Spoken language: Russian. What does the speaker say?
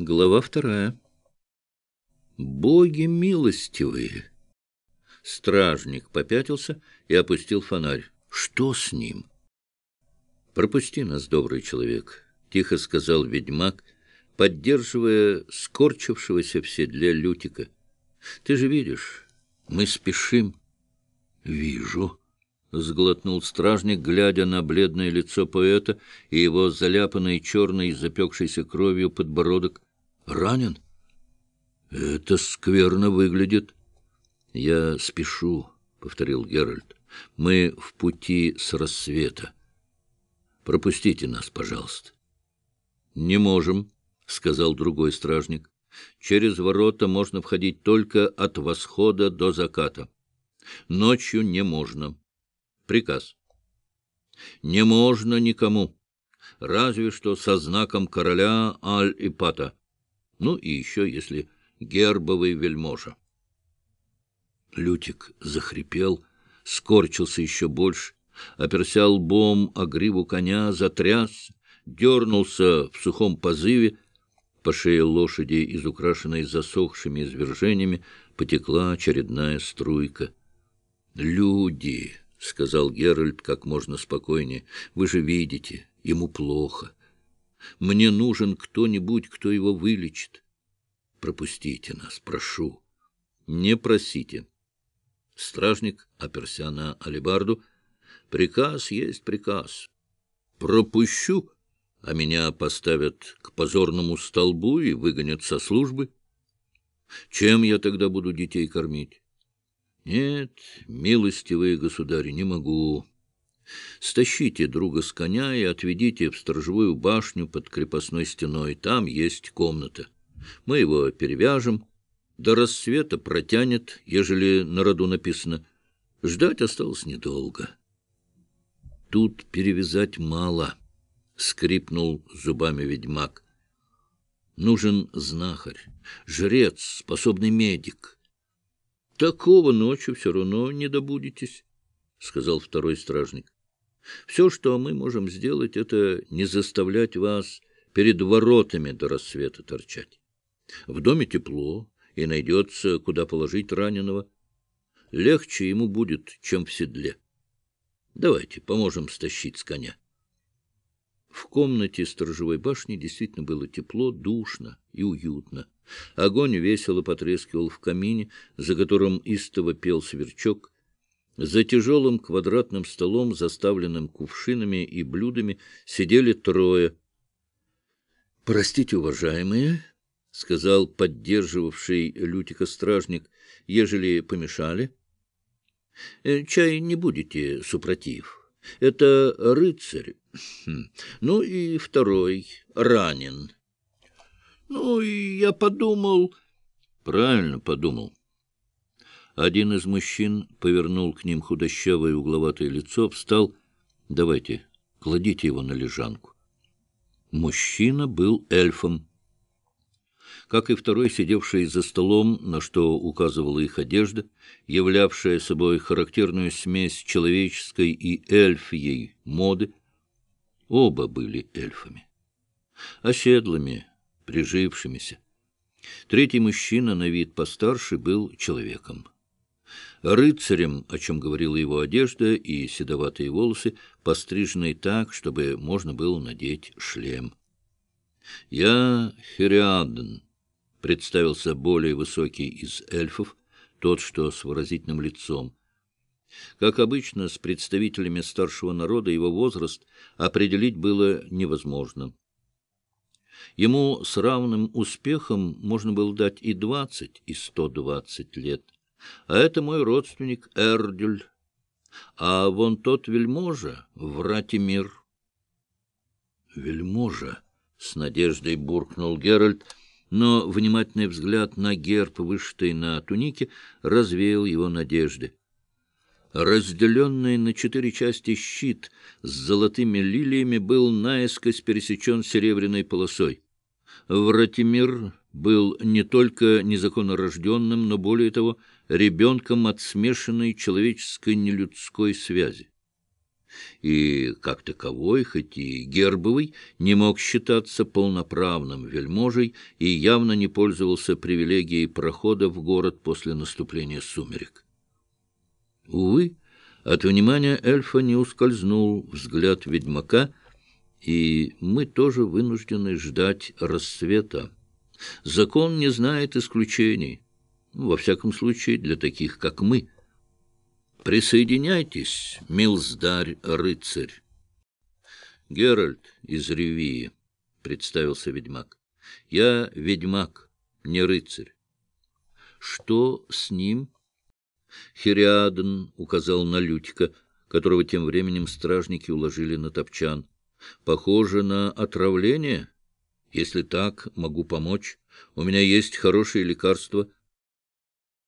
Глава вторая. Боги милостивые! Стражник попятился и опустил фонарь. Что с ним? Пропусти нас, добрый человек, — тихо сказал ведьмак, поддерживая скорчившегося в седле Лютика. Ты же видишь, мы спешим. Вижу. — сглотнул стражник, глядя на бледное лицо поэта и его заляпанный черной, запекшейся кровью подбородок. Ранен? Это скверно выглядит. Я спешу, — повторил Геральт. Мы в пути с рассвета. Пропустите нас, пожалуйста. Не можем, — сказал другой стражник. Через ворота можно входить только от восхода до заката. Ночью не можно. Приказ. Не можно никому, разве что со знаком короля Аль-Ипата ну и еще, если гербовый вельможа. Лютик захрипел, скорчился еще больше, оперся лбом о гриву коня, затряс, дернулся в сухом позыве, по шее лошади, изукрашенной засохшими извержениями, потекла очередная струйка. «Люди!» — сказал Геральт как можно спокойнее. «Вы же видите, ему плохо. Мне нужен кто-нибудь, кто его вылечит. Пропустите нас, прошу. Не просите. Стражник оперся на алебарду. Приказ есть приказ. Пропущу, а меня поставят к позорному столбу и выгонят со службы. Чем я тогда буду детей кормить? Нет, милостивые государи, не могу. Стащите друга с коня и отведите в сторожевую башню под крепостной стеной. Там есть комната. Мы его перевяжем. До рассвета протянет, ежели на роду написано. Ждать осталось недолго. Тут перевязать мало, — скрипнул зубами ведьмак. Нужен знахарь, жрец, способный медик. Такого ночью все равно не добудетесь, — сказал второй стражник. Все, что мы можем сделать, это не заставлять вас перед воротами до рассвета торчать. В доме тепло, и найдется, куда положить раненого. Легче ему будет, чем в седле. Давайте поможем стащить с коня. В комнате сторожевой башни действительно было тепло, душно и уютно. Огонь весело потрескивал в камине, за которым истово пел сверчок. За тяжелым квадратным столом, заставленным кувшинами и блюдами, сидели трое. — Простите, уважаемые, — сказал поддерживавший Лютика стражник, — ежели помешали. — Чай не будете, супротив. Это рыцарь. Хм. Ну и второй, ранен. Ну, и я подумал... Правильно подумал. Один из мужчин повернул к ним худощавое угловатое лицо, встал. «Давайте, кладите его на лежанку». Мужчина был эльфом. Как и второй, сидевший за столом, на что указывала их одежда, являвшая собой характерную смесь человеческой и эльфией моды, оба были эльфами. Оседлыми, прижившимися. Третий мужчина, на вид постарше, был человеком. Рыцарем, о чем говорила его одежда и седоватые волосы, постриженные так, чтобы можно было надеть шлем. «Я Хериаден», — представился более высокий из эльфов, тот, что с выразительным лицом. Как обычно, с представителями старшего народа его возраст определить было невозможно. Ему с равным успехом можно было дать и двадцать, и сто двадцать лет. А это мой родственник Эрдюль. А вон тот вельможа — Вратимир. Вельможа, — с надеждой буркнул Геральт, но внимательный взгляд на герб, вышитый на тунике, развеял его надежды. Разделенный на четыре части щит с золотыми лилиями был наискось пересечен серебряной полосой. Вратимир был не только незаконно рожденным, но, более того, ребенком от смешанной человеческой нелюдской связи. и, как таковой, хоть и гербовый, не мог считаться полноправным вельможей и явно не пользовался привилегией прохода в город после наступления сумерек. Увы, от внимания эльфа не ускользнул взгляд ведьмака, и мы тоже вынуждены ждать рассвета. Закон не знает исключений, во всяком случае для таких, как мы — Присоединяйтесь, милздарь-рыцарь. Геральт из Ревии, — представился ведьмак. Я ведьмак, не рыцарь. Что с ним? Хириаден указал на Лютика, которого тем временем стражники уложили на топчан. Похоже на отравление? Если так, могу помочь. У меня есть хорошее лекарство —